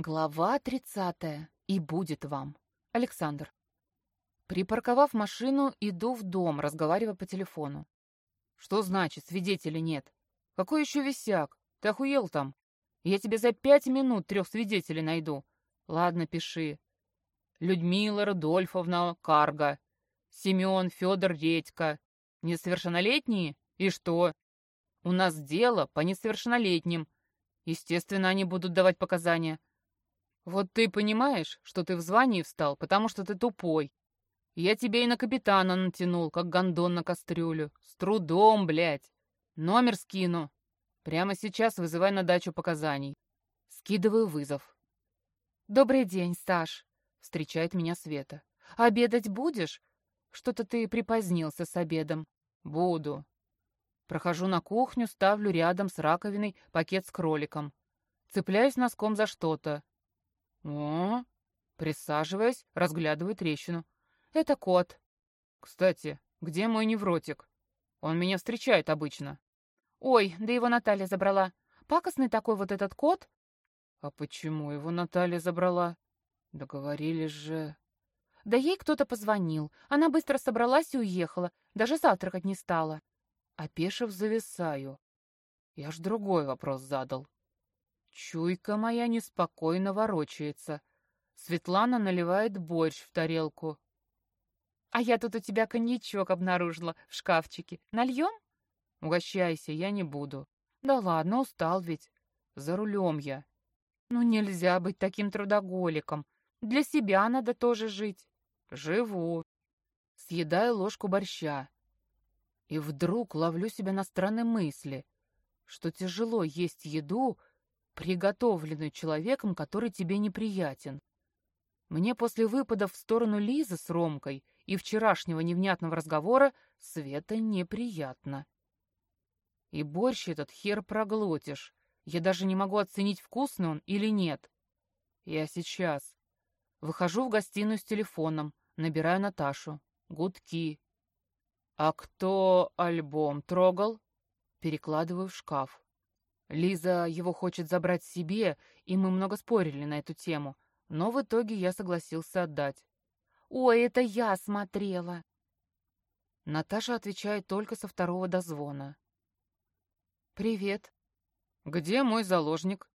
Глава тридцатая. И будет вам. Александр. Припарковав машину, иду в дом, разговаривая по телефону. Что значит, свидетелей нет? Какой еще висяк? Ты охуел там? Я тебе за пять минут трех свидетелей найду. Ладно, пиши. Людмила Рудольфовна Карга. Семен Федор Редька. Несовершеннолетние? И что? У нас дело по несовершеннолетним. Естественно, они будут давать показания. Вот ты понимаешь, что ты в звании встал, потому что ты тупой. Я тебя и на капитана натянул, как гондон на кастрюлю. С трудом, блядь. Номер скину. Прямо сейчас вызывай на дачу показаний. Скидываю вызов. «Добрый день, Саш», — встречает меня Света. «Обедать будешь? Что-то ты припозднился с обедом». «Буду». Прохожу на кухню, ставлю рядом с раковиной пакет с кроликом. Цепляюсь носком за что-то. О, присаживаясь, разглядываю трещину. Это кот. Кстати, где мой невротик? Он меня встречает обычно. Ой, да его Наталья забрала. Пакостный такой вот этот кот. А почему его Наталья забрала? Договорились же. Да ей кто-то позвонил. Она быстро собралась и уехала. Даже завтракать не стала. Опешив, зависаю. Я ж другой вопрос задал. Чуйка моя неспокойно ворочается. Светлана наливает борщ в тарелку. «А я тут у тебя коньячок обнаружила в шкафчике. Нальем?» «Угощайся, я не буду». «Да ладно, устал ведь. За рулем я». «Ну нельзя быть таким трудоголиком. Для себя надо тоже жить». «Живу». Съедаю ложку борща. И вдруг ловлю себя на странной мысли, что тяжело есть еду, приготовленную человеком, который тебе неприятен. Мне после выпадов в сторону Лизы с Ромкой и вчерашнего невнятного разговора Света неприятно. И борщ этот хер проглотишь. Я даже не могу оценить, вкусный он или нет. Я сейчас. Выхожу в гостиную с телефоном, набираю Наташу. Гудки. «А кто альбом трогал?» Перекладываю в шкаф. Лиза его хочет забрать себе, и мы много спорили на эту тему, но в итоге я согласился отдать. «Ой, это я смотрела!» Наташа отвечает только со второго дозвона. «Привет». «Где мой заложник?»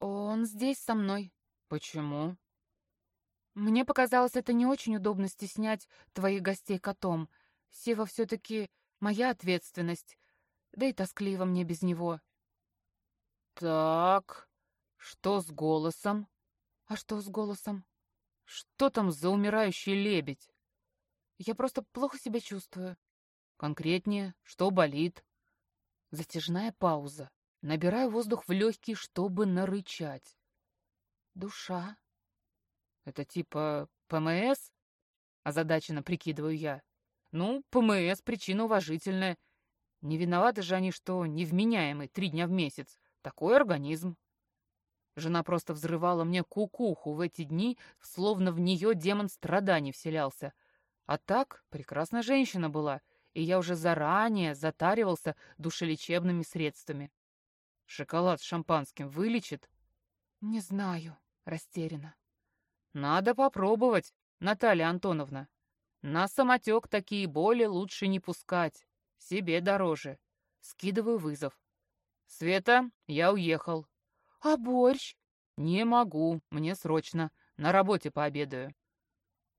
«Он здесь со мной». «Почему?» «Мне показалось, это не очень удобно стеснять твоих гостей котом. Сева все-таки моя ответственность, да и тоскливо мне без него». Так, что с голосом? А что с голосом? Что там за умирающий лебедь? Я просто плохо себя чувствую. Конкретнее, что болит? Затяжная пауза. Набираю воздух в легкие, чтобы нарычать. Душа. Это типа ПМС? Озадаченно прикидываю я. Ну, ПМС причина уважительная. Не виноваты же они, что невменяемый три дня в месяц. Такой организм. Жена просто взрывала мне кукуху в эти дни, словно в нее демон страданий вселялся. А так, прекрасная женщина была, и я уже заранее затаривался душелечебными средствами. Шоколад с шампанским вылечит? Не знаю, растеряна. Надо попробовать, Наталья Антоновна. На самотек такие боли лучше не пускать. Себе дороже. Скидываю вызов. «Света, я уехал». «А борщ?» «Не могу, мне срочно. На работе пообедаю».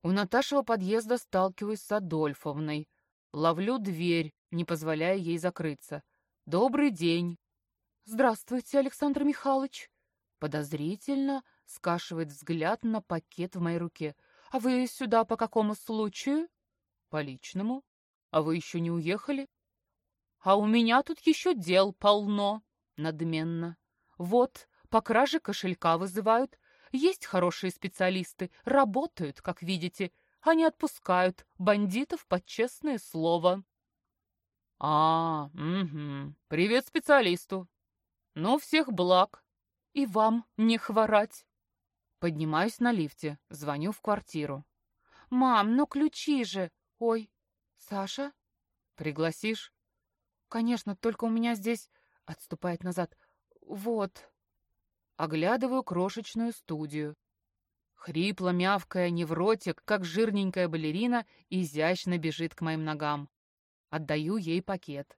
У Наташего подъезда сталкиваюсь с Адольфовной. Ловлю дверь, не позволяя ей закрыться. «Добрый день». «Здравствуйте, Александр Михайлович». Подозрительно скашивает взгляд на пакет в моей руке. «А вы сюда по какому случаю?» «По личному. А вы еще не уехали?» «А у меня тут еще дел полно», — надменно. «Вот, по краже кошелька вызывают. Есть хорошие специалисты, работают, как видите. Они отпускают бандитов под честное слово». «А, угу. Привет специалисту. Ну, всех благ. И вам не хворать». Поднимаюсь на лифте, звоню в квартиру. «Мам, ну ключи же! Ой, Саша?» «Пригласишь?» «Конечно, только у меня здесь...» — отступает назад. «Вот...» Оглядываю крошечную студию. Хрипло мявкая невротик, как жирненькая балерина, изящно бежит к моим ногам. Отдаю ей пакет.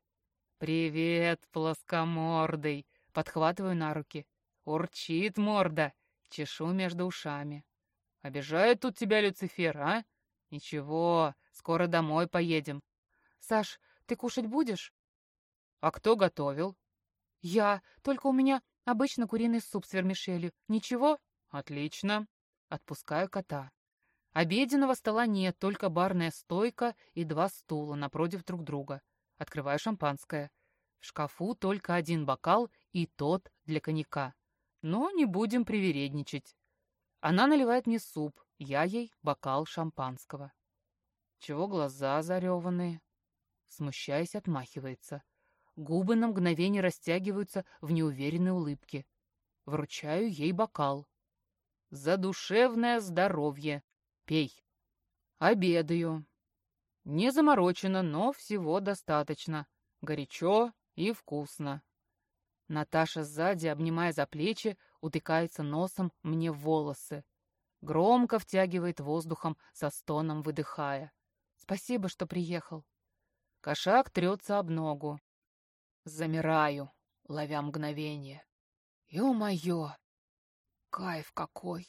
«Привет, плоскомордый!» Подхватываю на руки. Урчит морда. Чешу между ушами. «Обижает тут тебя Люцифер, а? Ничего, скоро домой поедем». «Саш, ты кушать будешь?» «А кто готовил?» «Я. Только у меня обычно куриный суп с вермишелью. Ничего?» «Отлично». Отпускаю кота. Обеденного стола нет, только барная стойка и два стула напротив друг друга. Открываю шампанское. В шкафу только один бокал и тот для коньяка. Но не будем привередничать. Она наливает мне суп, я ей бокал шампанского. Чего глаза зареванные? Смущаясь, отмахивается. Губы на мгновение растягиваются в неуверенной улыбке. Вручаю ей бокал. За душевное здоровье. Пей. Обедаю. Не заморочено, но всего достаточно. Горячо и вкусно. Наташа сзади, обнимая за плечи, утыкается носом мне в волосы. Громко втягивает воздухом, со стоном выдыхая. Спасибо, что приехал. Кошак трется об ногу. Замираю, ловя мгновение. Ё-моё! Кайф какой!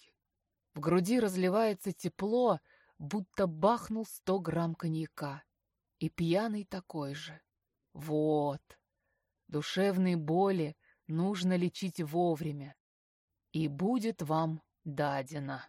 В груди разливается тепло, будто бахнул сто грамм коньяка. И пьяный такой же. Вот. Душевные боли нужно лечить вовремя. И будет вам дадено.